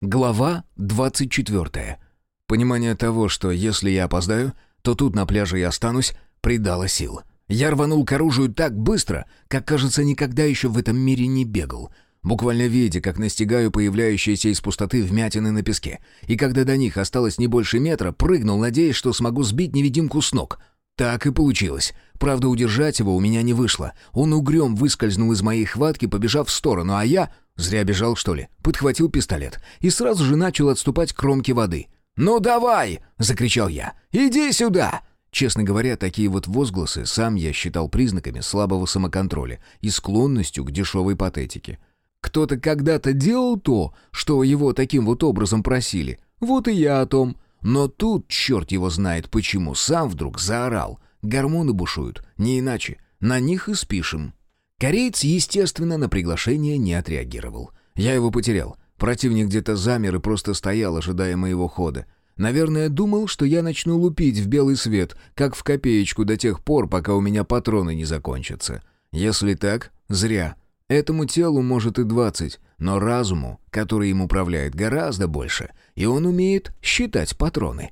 Глава 24. Понимание того, что если я опоздаю, то тут на пляже я останусь, придало сил. Я рванул к оружию так быстро, как, кажется, никогда еще в этом мире не бегал. Буквально видя, как настигаю появляющиеся из пустоты вмятины на песке. И когда до них осталось не больше метра, прыгнул, надеясь, что смогу сбить невидимку с ног. Так и получилось. Правда, удержать его у меня не вышло. Он угрём выскользнул из моей хватки, побежав в сторону, а я Зря бежал, что ли? Подхватил пистолет и сразу же начал отступать к кромке воды. «Ну давай!» — закричал я. «Иди сюда!» Честно говоря, такие вот возгласы сам я считал признаками слабого самоконтроля и склонностью к дешевой патетике. Кто-то когда-то делал то, что его таким вот образом просили. Вот и я о том. Но тут, черт его знает почему, сам вдруг заорал. Гормоны бушуют, не иначе. На них и спишем. Кореец, естественно, на приглашение не отреагировал. Я его потерял. Противник где-то замер и просто стоял, ожидая моего хода. Наверное, думал, что я начну лупить в белый свет, как в копеечку до тех пор, пока у меня патроны не закончатся. Если так, зря. Этому телу может и двадцать, но разуму, который им управляет, гораздо больше, и он умеет считать патроны.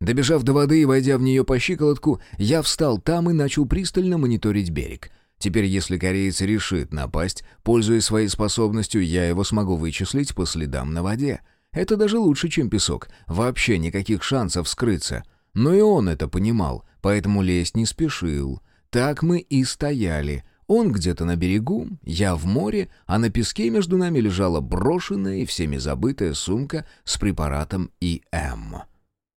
Добежав до воды и войдя в нее по щиколотку, я встал там и начал пристально мониторить берег — Теперь, если кореец решит напасть, пользуясь своей способностью, я его смогу вычислить по следам на воде. Это даже лучше, чем песок. Вообще никаких шансов скрыться. Но и он это понимал, поэтому лезть не спешил. Так мы и стояли. Он где-то на берегу, я в море, а на песке между нами лежала брошенная и всеми забытая сумка с препаратом ИМ.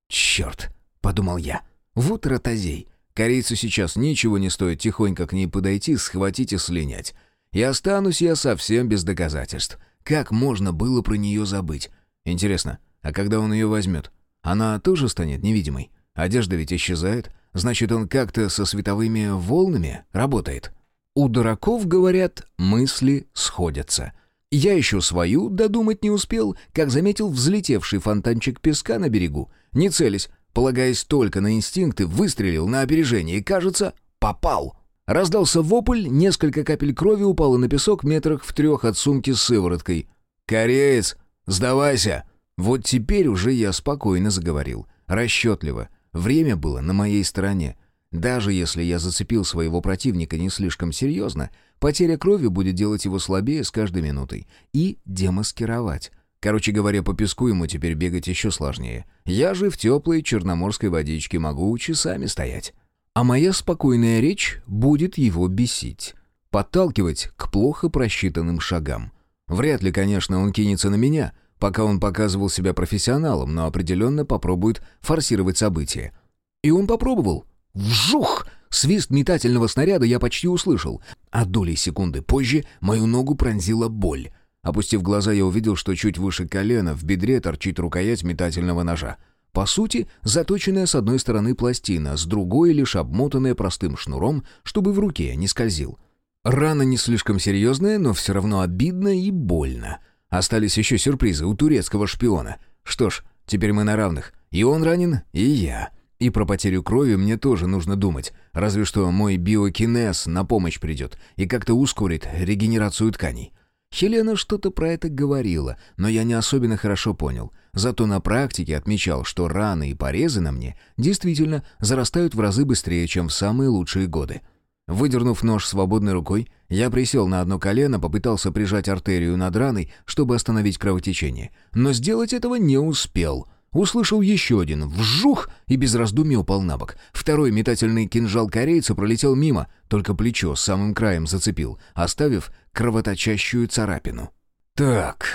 «Черт!» — подумал я. «Вот ротозей!» Корейцу сейчас ничего не стоит тихонько к ней подойти, схватить и слинять. И останусь я совсем без доказательств. Как можно было про нее забыть? Интересно, а когда он ее возьмет? Она тоже станет невидимой? Одежда ведь исчезает. Значит, он как-то со световыми волнами работает. У дураков, говорят, мысли сходятся. Я еще свою додумать не успел, как заметил взлетевший фонтанчик песка на берегу. Не целясь, Полагаясь только на инстинкты, выстрелил на опережение и, кажется, попал. Раздался вопль, несколько капель крови упало на песок метрах в трех от сумки с сывороткой. «Кореец, сдавайся!» Вот теперь уже я спокойно заговорил. Расчетливо. Время было на моей стороне. Даже если я зацепил своего противника не слишком серьезно, потеря крови будет делать его слабее с каждой минутой. И демаскировать. Короче говоря, по песку ему теперь бегать еще сложнее. Я же в теплой черноморской водичке могу часами стоять. А моя спокойная речь будет его бесить. Подталкивать к плохо просчитанным шагам. Вряд ли, конечно, он кинется на меня, пока он показывал себя профессионалом, но определенно попробует форсировать события. И он попробовал. Вжух! Свист метательного снаряда я почти услышал, а долей секунды позже мою ногу пронзила боль. Опустив глаза, я увидел, что чуть выше колена в бедре торчит рукоять метательного ножа. По сути, заточенная с одной стороны пластина, с другой лишь обмотанная простым шнуром, чтобы в руке не скользил. Рана не слишком серьезная, но все равно обидно и больно. Остались еще сюрпризы у турецкого шпиона. Что ж, теперь мы на равных. И он ранен, и я. И про потерю крови мне тоже нужно думать. Разве что мой биокинез на помощь придет и как-то ускорит регенерацию тканей. Хелена что-то про это говорила, но я не особенно хорошо понял. Зато на практике отмечал, что раны и порезы на мне действительно зарастают в разы быстрее, чем в самые лучшие годы. Выдернув нож свободной рукой, я присел на одно колено, попытался прижать артерию над раной, чтобы остановить кровотечение. Но сделать этого не успел — Услышал еще один «вжух» и без раздумий упал на бок. Второй метательный кинжал корейца пролетел мимо, только плечо самым краем зацепил, оставив кровоточащую царапину. «Так,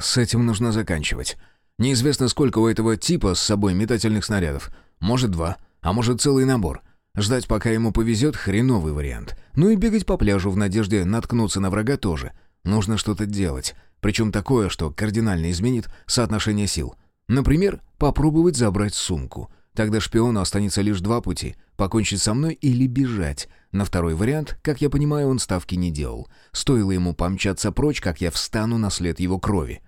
с этим нужно заканчивать. Неизвестно, сколько у этого типа с собой метательных снарядов. Может, два, а может, целый набор. Ждать, пока ему повезет, хреновый вариант. Ну и бегать по пляжу в надежде наткнуться на врага тоже. Нужно что-то делать, причем такое, что кардинально изменит соотношение сил». Например, попробовать забрать сумку. Тогда шпиону останется лишь два пути — покончить со мной или бежать. На второй вариант, как я понимаю, он ставки не делал. Стоило ему помчаться прочь, как я встану на след его крови.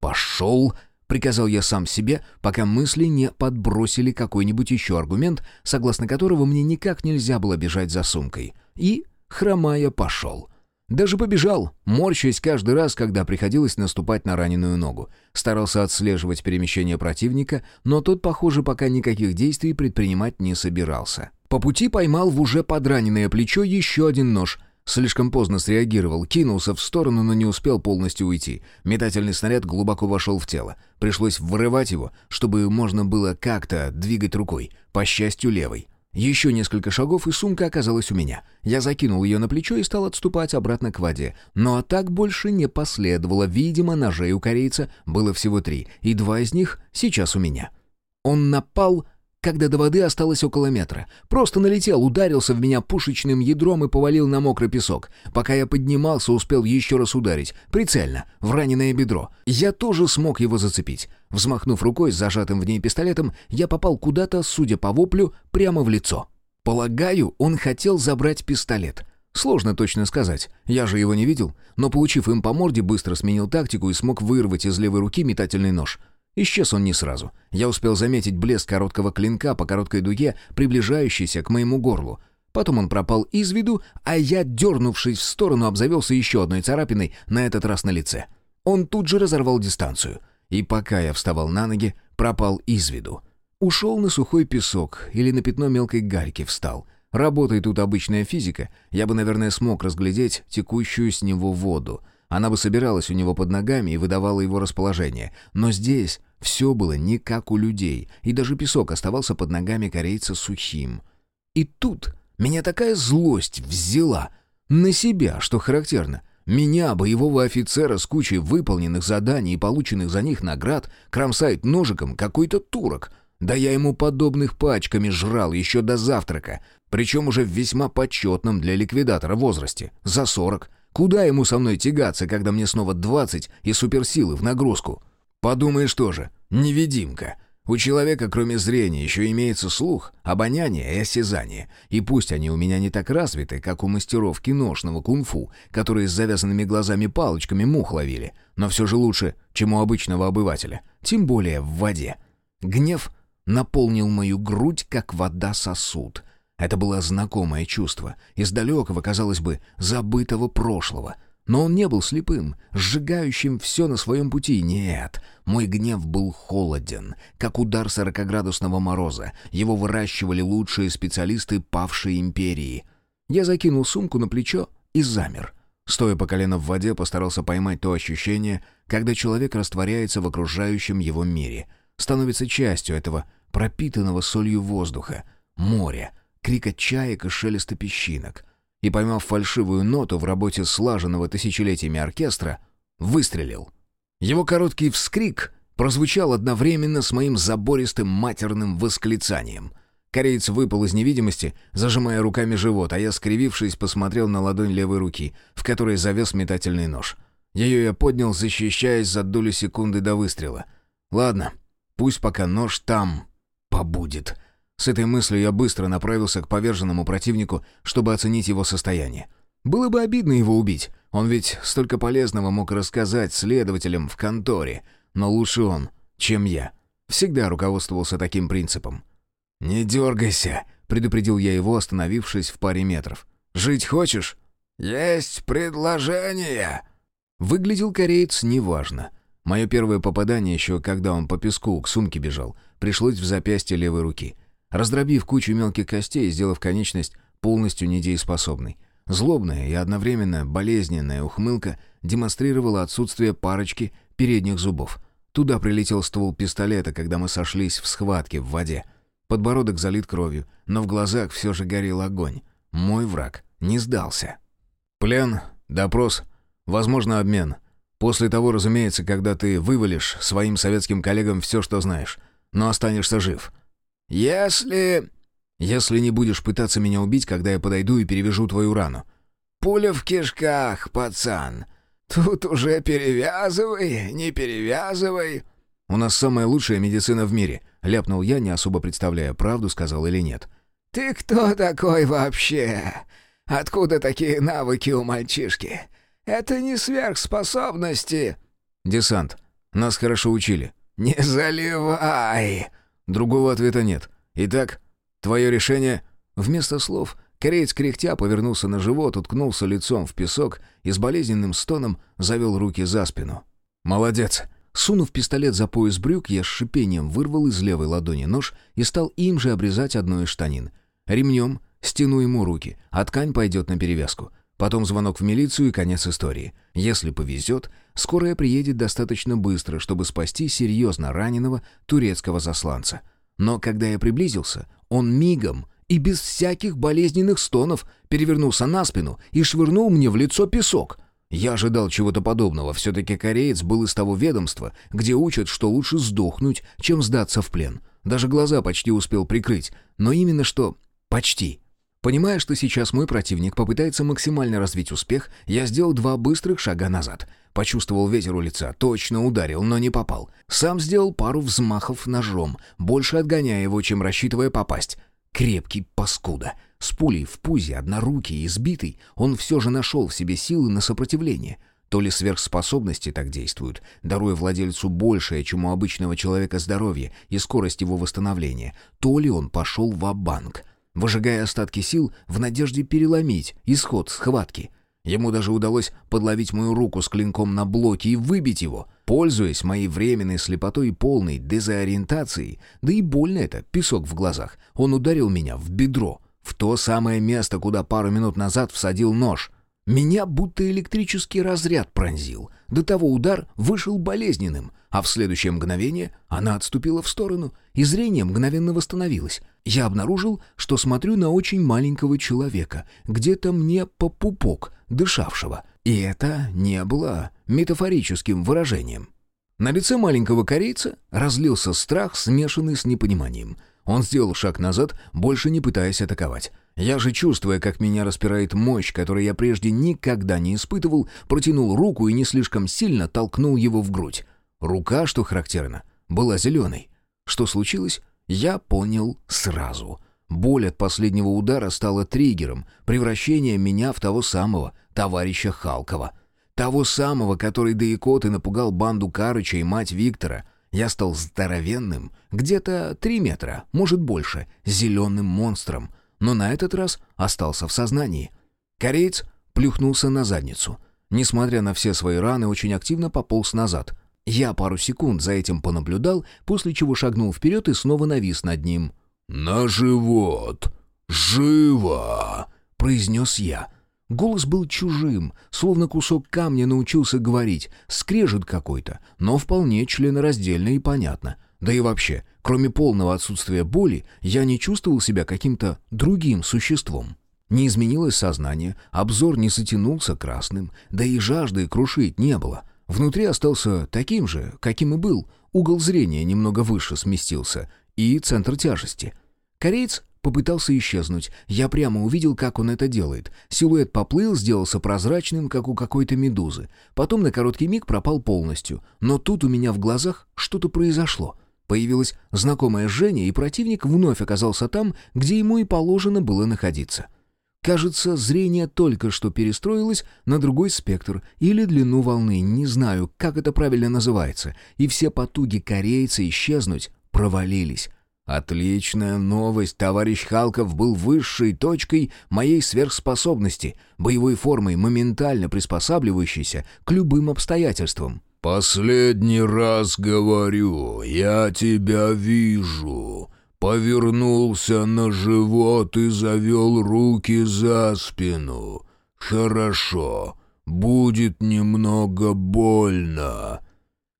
«Пошел!» — приказал я сам себе, пока мысли не подбросили какой-нибудь еще аргумент, согласно которого мне никак нельзя было бежать за сумкой. И, хромая, пошел. Даже побежал, морщась каждый раз, когда приходилось наступать на раненую ногу. Старался отслеживать перемещение противника, но тот, похоже, пока никаких действий предпринимать не собирался. По пути поймал в уже подраненное плечо еще один нож. Слишком поздно среагировал, кинулся в сторону, но не успел полностью уйти. Метательный снаряд глубоко вошел в тело. Пришлось вырывать его, чтобы можно было как-то двигать рукой, по счастью, левой. Еще несколько шагов, и сумка оказалась у меня. Я закинул ее на плечо и стал отступать обратно к воде. Но атак больше не последовало. Видимо, ножей у корейца было всего три, и два из них сейчас у меня. Он напал когда до воды осталось около метра. Просто налетел, ударился в меня пушечным ядром и повалил на мокрый песок. Пока я поднимался, успел еще раз ударить. Прицельно, в раненое бедро. Я тоже смог его зацепить. Взмахнув рукой с зажатым в ней пистолетом, я попал куда-то, судя по воплю, прямо в лицо. Полагаю, он хотел забрать пистолет. Сложно точно сказать, я же его не видел, но, получив им по морде, быстро сменил тактику и смог вырвать из левой руки метательный нож — Исчез он не сразу. Я успел заметить блеск короткого клинка по короткой дуге, приближающейся к моему горлу. Потом он пропал из виду, а я, дернувшись в сторону, обзавелся еще одной царапиной, на этот раз на лице. Он тут же разорвал дистанцию. И пока я вставал на ноги, пропал из виду. Ушел на сухой песок или на пятно мелкой гальки встал. Работает тут обычная физика, я бы, наверное, смог разглядеть текущую с него воду — она бы собиралась у него под ногами и выдавала его расположение. Но здесь все было не как у людей, и даже песок оставался под ногами корейца сухим. И тут меня такая злость взяла на себя, что характерно. Меня, боевого офицера с кучей выполненных заданий и полученных за них наград, кромсает ножиком какой-то турок. Да я ему подобных пачками жрал еще до завтрака, причем уже в весьма почетном для ликвидатора возрасте, за сорок. Куда ему со мной тягаться, когда мне снова двадцать и суперсилы в нагрузку? Подумаешь тоже, невидимка. У человека, кроме зрения, еще имеется слух, обоняние и осязание. И пусть они у меня не так развиты, как у мастеров киношного кунг-фу, которые с завязанными глазами палочками мух ловили, но все же лучше, чем у обычного обывателя, тем более в воде. Гнев наполнил мою грудь, как вода сосуд — это было знакомое чувство, из далекого, казалось бы, забытого прошлого. Но он не был слепым, сжигающим все на своем пути. Нет, мой гнев был холоден, как удар сорокоградусного мороза. Его выращивали лучшие специалисты павшей империи. Я закинул сумку на плечо и замер. Стоя по колено в воде, постарался поймать то ощущение, когда человек растворяется в окружающем его мире, становится частью этого пропитанного солью воздуха, моря, крика чаек и шелеста песчинок. И поймав фальшивую ноту в работе слаженного тысячелетиями оркестра, выстрелил. Его короткий вскрик прозвучал одновременно с моим забористым матерным восклицанием. Кореец выпал из невидимости, зажимая руками живот, а я, скривившись, посмотрел на ладонь левой руки, в которой завез метательный нож. Ее я поднял, защищаясь за долю секунды до выстрела. Ладно, пусть пока нож там побудет. С этой мыслью я быстро направился к поверженному противнику, чтобы оценить его состояние. Было бы обидно его убить. Он ведь столько полезного мог рассказать следователям в конторе. Но лучше он, чем я. Всегда руководствовался таким принципом. «Не дергайся», — предупредил я его, остановившись в паре метров. «Жить хочешь?» «Есть предложение!» Выглядел кореец неважно. Мое первое попадание, еще когда он по песку к сумке бежал, пришлось в запястье левой руки. Раздробив кучу мелких костей и сделав конечность полностью недееспособной. Злобная и одновременно болезненная ухмылка демонстрировала отсутствие парочки передних зубов. Туда прилетел ствол пистолета, когда мы сошлись в схватке в воде. Подбородок залит кровью, но в глазах все же горел огонь. Мой враг не сдался. Плен, допрос, возможно, обмен. После того, разумеется, когда ты вывалишь своим советским коллегам все, что знаешь, но останешься жив. «Если...» «Если не будешь пытаться меня убить, когда я подойду и перевяжу твою рану». «Пуля в кишках, пацан. Тут уже перевязывай, не перевязывай». «У нас самая лучшая медицина в мире», — ляпнул я, не особо представляя, правду сказал или нет. «Ты кто такой вообще? Откуда такие навыки у мальчишки? Это не сверхспособности». «Десант. Нас хорошо учили». «Не заливай!» Другого ответа нет. Итак, твое решение...» Вместо слов Кореец кряхтя повернулся на живот, уткнулся лицом в песок и с болезненным стоном завел руки за спину. «Молодец!» Сунув пистолет за пояс брюк, я с шипением вырвал из левой ладони нож и стал им же обрезать одну из штанин. Ремнем стяну ему руки, а ткань пойдет на перевязку. Потом звонок в милицию и конец истории. Если повезет, скорая приедет достаточно быстро, чтобы спасти серьезно раненого турецкого засланца. Но когда я приблизился, он мигом и без всяких болезненных стонов перевернулся на спину и швырнул мне в лицо песок. Я ожидал чего-то подобного, все-таки кореец был из того ведомства, где учат, что лучше сдохнуть, чем сдаться в плен. Даже глаза почти успел прикрыть, но именно что «почти». Понимая, что сейчас мой противник попытается максимально развить успех, я сделал два быстрых шага назад. Почувствовал ветер у лица, точно ударил, но не попал. Сам сделал пару взмахов ножом, больше отгоняя его, чем рассчитывая попасть. Крепкий паскуда. С пулей в пузе, однорукий избитый, он все же нашел в себе силы на сопротивление. То ли сверхспособности так действуют, даруя владельцу большее, чем у обычного человека здоровье и скорость его восстановления, то ли он пошел в банк выжигая остатки сил в надежде переломить исход схватки. Ему даже удалось подловить мою руку с клинком на блоке и выбить его, пользуясь моей временной слепотой и полной дезориентацией, да и больно это, песок в глазах. Он ударил меня в бедро, в то самое место, куда пару минут назад всадил нож. Меня будто электрический разряд пронзил. До того удар вышел болезненным, а в следующее мгновение она отступила в сторону, и зрение мгновенно восстановилось. Я обнаружил, что смотрю на очень маленького человека, где-то мне по пупок, дышавшего. И это не было метафорическим выражением. На лице маленького корейца разлился страх, смешанный с непониманием. Он сделал шаг назад, больше не пытаясь атаковать. Я же, чувствуя, как меня распирает мощь, которую я прежде никогда не испытывал, протянул руку и не слишком сильно толкнул его в грудь. Рука, что характерно, была зеленой. Что случилось, я понял сразу. Боль от последнего удара стала триггером, превращения меня в того самого товарища Халкова. Того самого, который до икоты напугал банду Карыча и мать Виктора. Я стал здоровенным, где-то три метра, может больше, зеленым монстром — но на этот раз остался в сознании. Кореец плюхнулся на задницу. Несмотря на все свои раны, очень активно пополз назад. Я пару секунд за этим понаблюдал, после чего шагнул вперед и снова навис над ним. «На живот! Живо!» — произнес я. Голос был чужим, словно кусок камня научился говорить, скрежет какой-то, но вполне членораздельно и понятно. Да и вообще, кроме полного отсутствия боли, я не чувствовал себя каким-то другим существом. Не изменилось сознание, обзор не затянулся красным, да и жажды крушить не было. Внутри остался таким же, каким и был, угол зрения немного выше сместился, и центр тяжести. Кореец попытался исчезнуть. Я прямо увидел, как он это делает. Силуэт поплыл, сделался прозрачным, как у какой-то медузы. Потом на короткий миг пропал полностью. Но тут у меня в глазах что-то произошло. Появилась знакомая Женя, и противник вновь оказался там, где ему и положено было находиться. Кажется, зрение только что перестроилось на другой спектр или длину волны, не знаю, как это правильно называется, и все потуги корейца исчезнуть провалились. Отличная новость, товарищ Халков был высшей точкой моей сверхспособности, боевой формой, моментально приспосабливающейся к любым обстоятельствам. «Последний раз говорю, я тебя вижу». Повернулся на живот и завел руки за спину. «Хорошо, будет немного больно».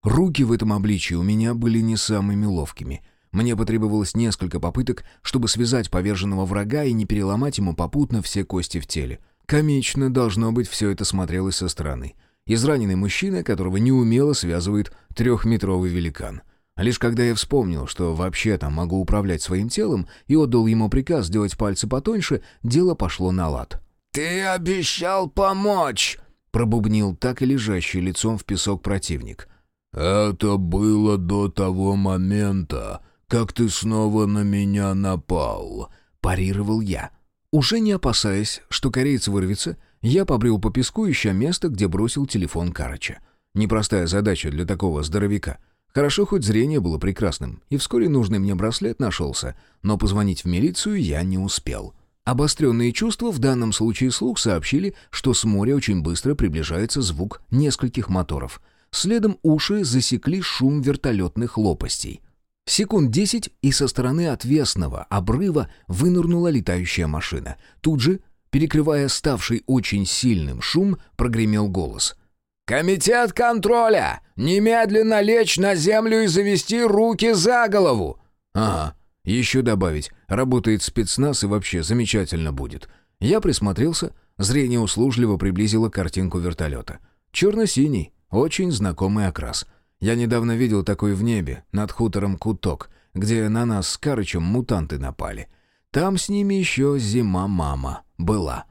Руки в этом обличии у меня были не самыми ловкими. Мне потребовалось несколько попыток, чтобы связать поверженного врага и не переломать ему попутно все кости в теле. Комично, должно быть, все это смотрелось со стороны. Израненный мужчина, которого неумело связывает трехметровый великан. Лишь когда я вспомнил, что вообще-то могу управлять своим телом, и отдал ему приказ сделать пальцы потоньше, дело пошло на лад. «Ты обещал помочь!» — пробубнил так и лежащий лицом в песок противник. «Это было до того момента, как ты снова на меня напал», — парировал я. Уже не опасаясь, что кореец вырвется, — я побрел по песку, ища место, где бросил телефон Карача. Непростая задача для такого здоровяка. Хорошо, хоть зрение было прекрасным, и вскоре нужный мне браслет нашелся, но позвонить в милицию я не успел. Обостренные чувства, в данном случае слух, сообщили, что с моря очень быстро приближается звук нескольких моторов. Следом уши засекли шум вертолетных лопастей. Секунд десять, и со стороны отвесного обрыва вынырнула летающая машина. Тут же, перекрывая ставший очень сильным шум, прогремел голос. «Комитет контроля! Немедленно лечь на землю и завести руки за голову!» «Ага, еще добавить, работает спецназ и вообще замечательно будет». Я присмотрелся, зрение услужливо приблизило картинку вертолета. Черно-синий, очень знакомый окрас. Я недавно видел такой в небе, над хутором Куток, где на нас с Карычем мутанты напали. Там с ними еще зима-мама была.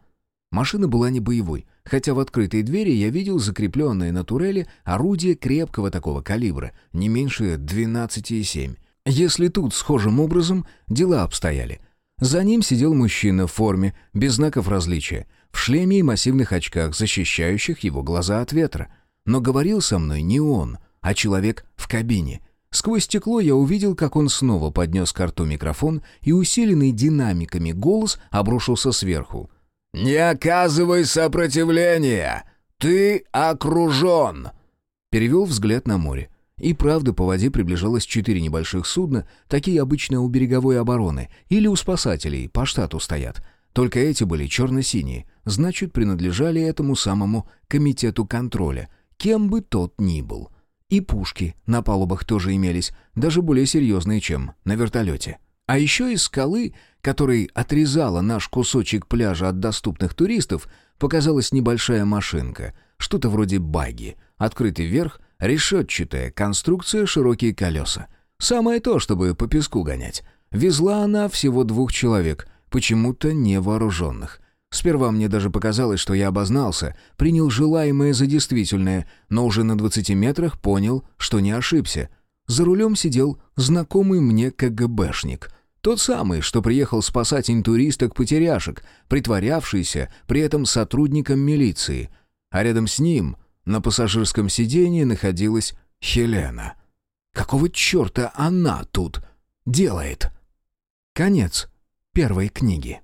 Машина была не боевой, хотя в открытой двери я видел закрепленное на турели орудие крепкого такого калибра, не меньше 12,7. Если тут схожим образом дела обстояли. За ним сидел мужчина в форме, без знаков различия, в шлеме и массивных очках, защищающих его глаза от ветра. Но говорил со мной не он — а человек в кабине. Сквозь стекло я увидел, как он снова поднес к рту микрофон, и усиленный динамиками голос обрушился сверху. «Не оказывай сопротивления! Ты окружен!» Перевел взгляд на море. И правда, по воде приближалось четыре небольших судна, такие обычно у береговой обороны, или у спасателей, по штату стоят. Только эти были черно-синие, значит, принадлежали этому самому комитету контроля, кем бы тот ни был. И пушки на палубах тоже имелись, даже более серьезные, чем на вертолете. А еще из скалы, которой отрезала наш кусочек пляжа от доступных туристов, показалась небольшая машинка, что-то вроде баги, открытый верх, решетчатая конструкция, широкие колеса. Самое то, чтобы по песку гонять. Везла она всего двух человек, почему-то невооруженных. Сперва мне даже показалось, что я обознался, принял желаемое за действительное, но уже на 20 метрах понял, что не ошибся. За рулем сидел знакомый мне КГБшник. Тот самый, что приехал спасать интуристок-потеряшек, притворявшийся при этом сотрудником милиции. А рядом с ним, на пассажирском сиденье, находилась Хелена. Какого черта она тут делает? Конец первой книги.